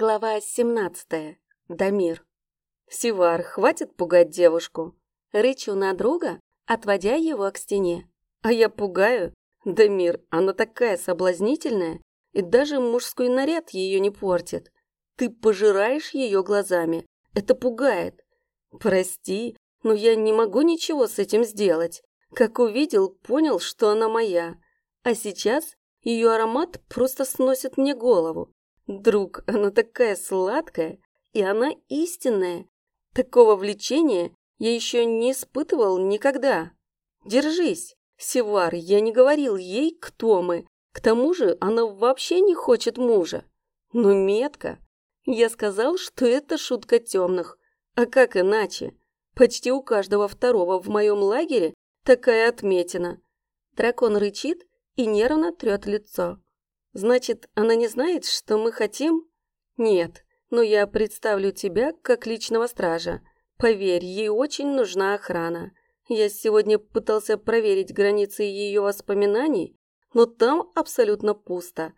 Глава 17. Дамир. Сивар, хватит пугать девушку. Рычу на друга, отводя его к стене. А я пугаю? Дамир, она такая соблазнительная, и даже мужской наряд ее не портит. Ты пожираешь ее глазами. Это пугает. Прости, но я не могу ничего с этим сделать. Как увидел, понял, что она моя. А сейчас ее аромат просто сносит мне голову. Друг, она такая сладкая, и она истинная. Такого влечения я еще не испытывал никогда. Держись, Севар, я не говорил ей, кто мы. К тому же она вообще не хочет мужа. Но метка. Я сказал, что это шутка темных. А как иначе? Почти у каждого второго в моем лагере такая отметина. Дракон рычит и нервно трет лицо. Значит, она не знает, что мы хотим? Нет, но я представлю тебя как личного стража. Поверь, ей очень нужна охрана. Я сегодня пытался проверить границы ее воспоминаний, но там абсолютно пусто.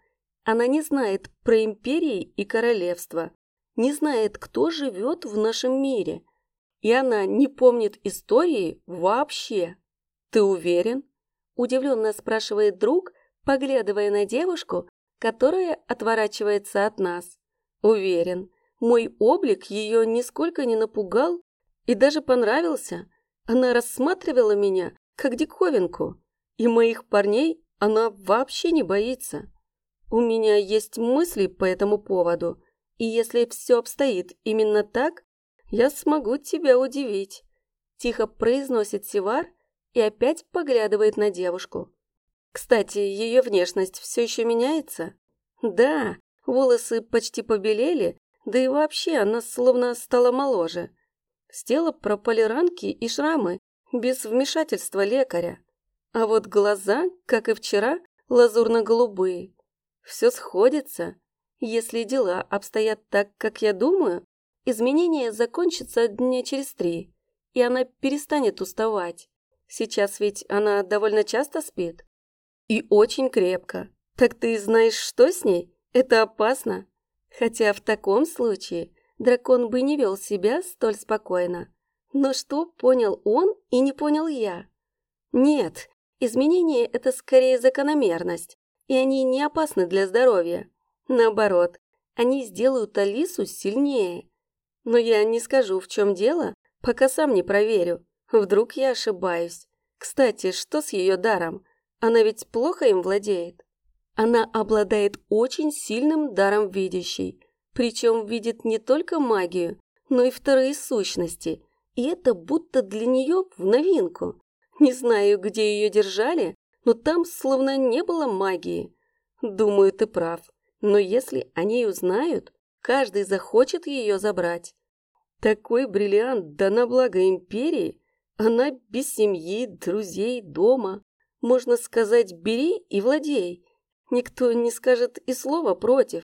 Она не знает про империи и королевство, не знает, кто живет в нашем мире. И она не помнит истории вообще. Ты уверен? Удивленно спрашивает друг, поглядывая на девушку, которая отворачивается от нас. Уверен, мой облик ее нисколько не напугал и даже понравился. Она рассматривала меня как диковинку, и моих парней она вообще не боится. У меня есть мысли по этому поводу, и если все обстоит именно так, я смогу тебя удивить. Тихо произносит Сивар и опять поглядывает на девушку. Кстати, ее внешность все еще меняется? Да, волосы почти побелели, да и вообще она словно стала моложе. С тела пропали ранки и шрамы, без вмешательства лекаря. А вот глаза, как и вчера, лазурно-голубые. Все сходится. Если дела обстоят так, как я думаю, изменение закончится дня через три, и она перестанет уставать. Сейчас ведь она довольно часто спит. И очень крепко. Так ты знаешь, что с ней? Это опасно. Хотя в таком случае дракон бы не вел себя столь спокойно. Но что понял он и не понял я? Нет, изменения – это скорее закономерность, и они не опасны для здоровья. Наоборот, они сделают Алису сильнее. Но я не скажу, в чем дело, пока сам не проверю. Вдруг я ошибаюсь. Кстати, что с ее даром? Она ведь плохо им владеет. Она обладает очень сильным даром видящей, причем видит не только магию, но и вторые сущности, и это будто для нее в новинку. Не знаю, где ее держали, но там словно не было магии. Думаю, ты прав, но если они узнают, каждый захочет ее забрать. Такой бриллиант, да на благо империи, она без семьи, друзей, дома. Можно сказать, бери и владей. Никто не скажет и слова против.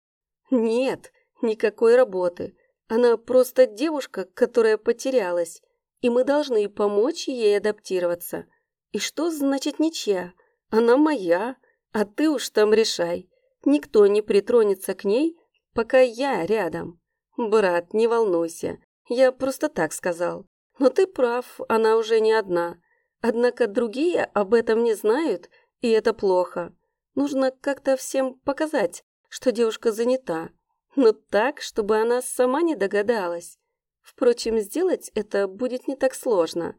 Нет, никакой работы. Она просто девушка, которая потерялась, и мы должны помочь ей адаптироваться. И что значит ничья? Она моя, а ты уж там решай. Никто не притронется к ней, пока я рядом. Брат, не волнуйся, я просто так сказал. Но ты прав, она уже не одна. Однако другие об этом не знают, и это плохо. Нужно как-то всем показать, что девушка занята, но так, чтобы она сама не догадалась. Впрочем, сделать это будет не так сложно.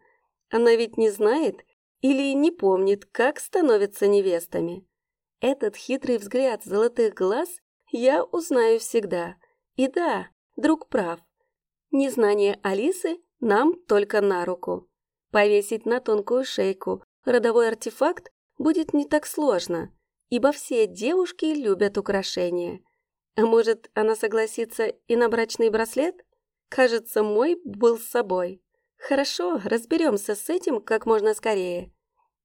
Она ведь не знает или не помнит, как становятся невестами. Этот хитрый взгляд золотых глаз я узнаю всегда. И да, друг прав. Незнание Алисы нам только на руку. Повесить на тонкую шейку родовой артефакт будет не так сложно, ибо все девушки любят украшения. А может, она согласится и на брачный браслет? Кажется, мой был с собой. Хорошо, разберемся с этим как можно скорее.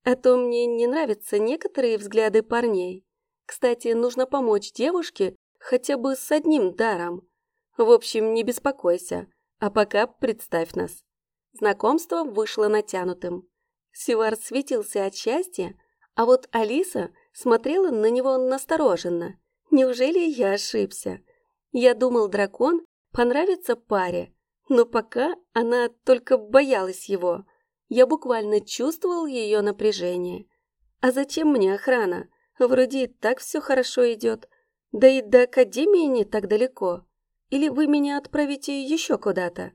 А то мне не нравятся некоторые взгляды парней. Кстати, нужно помочь девушке хотя бы с одним даром. В общем, не беспокойся, а пока представь нас. Знакомство вышло натянутым. Сивар светился от счастья, а вот Алиса смотрела на него настороженно. Неужели я ошибся? Я думал, дракон понравится паре, но пока она только боялась его. Я буквально чувствовал ее напряжение. А зачем мне охрана? Вроде и так все хорошо идет. Да и до академии не так далеко. Или вы меня отправите еще куда-то?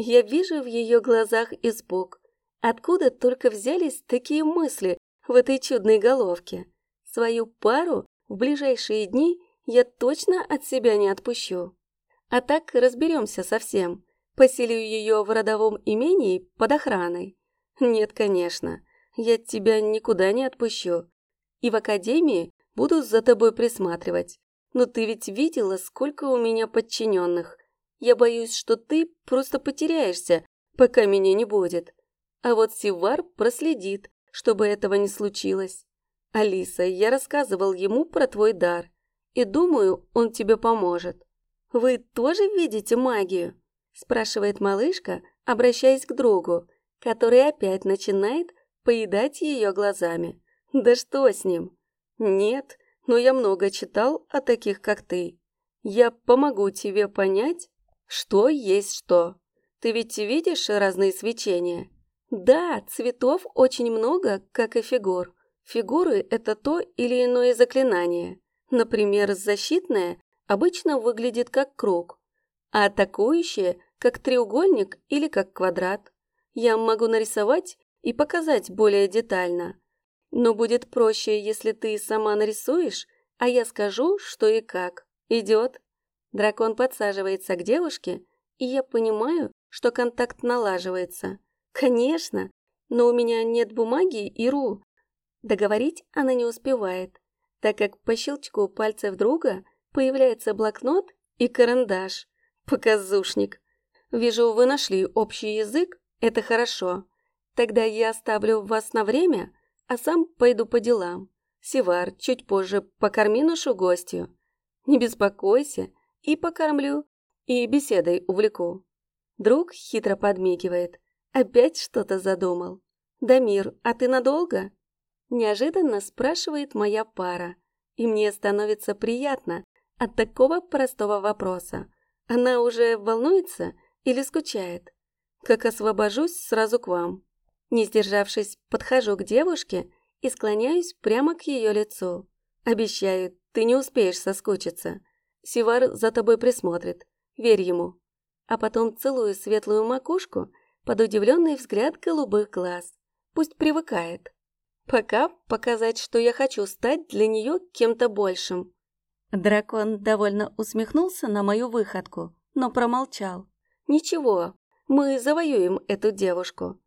Я вижу в ее глазах испуг. Откуда только взялись такие мысли в этой чудной головке? Свою пару в ближайшие дни я точно от себя не отпущу. А так разберемся совсем. Поселю ее в родовом имении под охраной. Нет, конечно, я тебя никуда не отпущу. И в академии буду за тобой присматривать. Но ты ведь видела, сколько у меня подчиненных. Я боюсь, что ты просто потеряешься, пока меня не будет. А вот Сивар проследит, чтобы этого не случилось. Алиса, я рассказывал ему про твой дар, и думаю, он тебе поможет. Вы тоже видите магию? спрашивает малышка, обращаясь к другу, который опять начинает поедать ее глазами. Да что с ним? Нет, но я много читал о таких, как ты. Я помогу тебе понять, что есть что. Ты ведь видишь разные свечения? Да, цветов очень много, как и фигур. Фигуры – это то или иное заклинание. Например, защитное обычно выглядит как круг, а атакующее – как треугольник или как квадрат. Я могу нарисовать и показать более детально. Но будет проще, если ты сама нарисуешь, а я скажу, что и как. Идет? Дракон подсаживается к девушке, и я понимаю, что контакт налаживается. Конечно, но у меня нет бумаги и ру. Договорить она не успевает, так как по щелчку пальцев друга появляется блокнот и карандаш. Показушник. Вижу, вы нашли общий язык, это хорошо. Тогда я оставлю вас на время, а сам пойду по делам. Сивар, чуть позже покорми нашу гостью. Не беспокойся, и покормлю, и беседой увлеку. Друг хитро подмигивает. Опять что-то задумал. «Дамир, а ты надолго?» Неожиданно спрашивает моя пара, и мне становится приятно от такого простого вопроса. Она уже волнуется или скучает? Как освобожусь, сразу к вам. Не сдержавшись, подхожу к девушке и склоняюсь прямо к ее лицу. Обещаю, ты не успеешь соскучиться. Сивар за тобой присмотрит. Верь ему. А потом целую светлую макушку под удивленный взгляд голубых глаз. Пусть привыкает. Пока показать, что я хочу стать для нее кем-то большим. Дракон довольно усмехнулся на мою выходку, но промолчал. Ничего, мы завоюем эту девушку.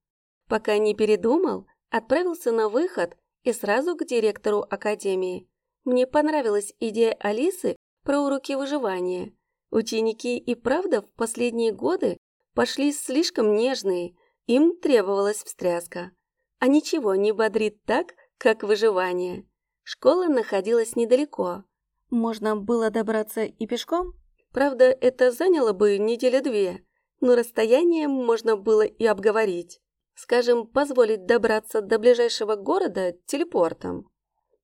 Пока не передумал, отправился на выход и сразу к директору академии. Мне понравилась идея Алисы про уроки выживания. Ученики и правда в последние годы пошли слишком нежные, им требовалась встряска. А ничего не бодрит так, как выживание. Школа находилась недалеко. Можно было добраться и пешком. Правда, это заняло бы недели-две, но расстояние можно было и обговорить. Скажем, позволить добраться до ближайшего города телепортом.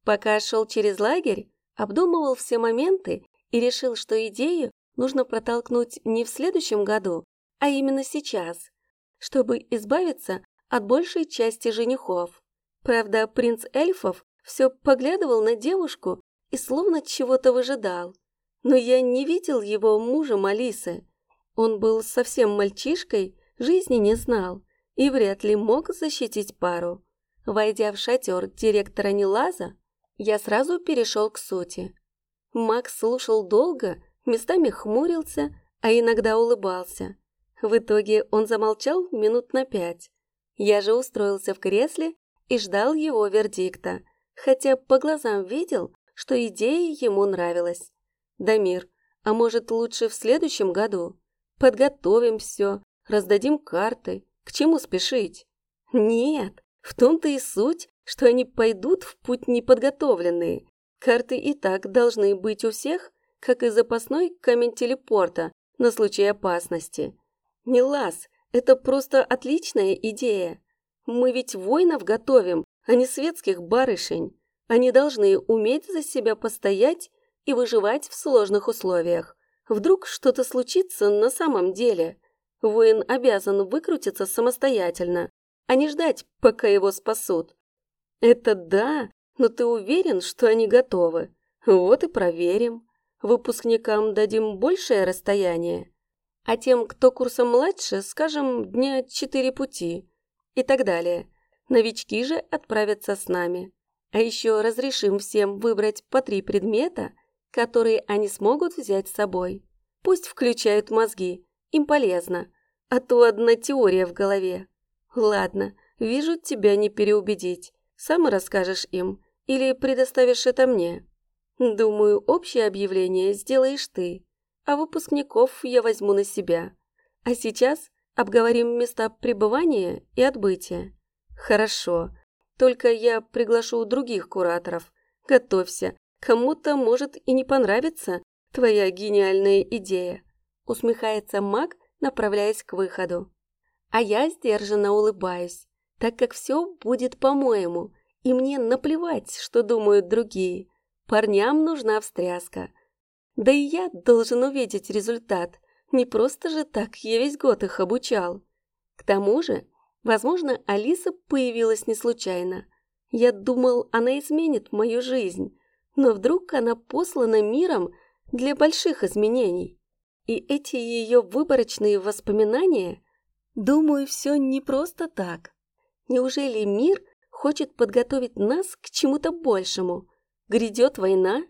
Пока шел через лагерь, обдумывал все моменты и решил, что идею нужно протолкнуть не в следующем году, а именно сейчас, чтобы избавиться от большей части женихов. Правда, принц эльфов все поглядывал на девушку и словно чего-то выжидал. Но я не видел его мужем Алисы. Он был совсем мальчишкой, жизни не знал и вряд ли мог защитить пару. Войдя в шатер директора Нелаза, я сразу перешел к сути. Макс слушал долго, местами хмурился, а иногда улыбался. В итоге он замолчал минут на пять. Я же устроился в кресле и ждал его вердикта, хотя по глазам видел, что идея ему нравилась. «Дамир, а может лучше в следующем году? Подготовим все, раздадим карты. К чему спешить?» «Нет, в том-то и суть, что они пойдут в путь неподготовленные, Карты и так должны быть у всех, как и запасной камень телепорта на случай опасности. Лаз, это просто отличная идея. Мы ведь воинов готовим, а не светских барышень. Они должны уметь за себя постоять и выживать в сложных условиях. Вдруг что-то случится на самом деле. Воин обязан выкрутиться самостоятельно, а не ждать, пока его спасут. Это да, но ты уверен, что они готовы? Вот и проверим. Выпускникам дадим большее расстояние, а тем, кто курсом младше, скажем, дня четыре пути и так далее. Новички же отправятся с нами. А еще разрешим всем выбрать по три предмета, которые они смогут взять с собой. Пусть включают мозги, им полезно, а то одна теория в голове. Ладно, вижу, тебя не переубедить. Сам расскажешь им или предоставишь это мне? Думаю, общее объявление сделаешь ты, а выпускников я возьму на себя. А сейчас обговорим места пребывания и отбытия. Хорошо, только я приглашу других кураторов. Готовься, кому-то может и не понравится твоя гениальная идея. Усмехается маг, направляясь к выходу. А я сдержанно улыбаюсь, так как все будет по-моему, и мне наплевать, что думают другие. Парням нужна встряска. Да и я должен увидеть результат. Не просто же так я весь год их обучал. К тому же, возможно, Алиса появилась не случайно. Я думал, она изменит мою жизнь, но вдруг она послана миром для больших изменений. И эти ее выборочные воспоминания, думаю, все не просто так. Неужели мир хочет подготовить нас к чему-то большему? Грядет война?